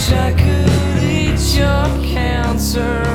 wish I could eat your cancer.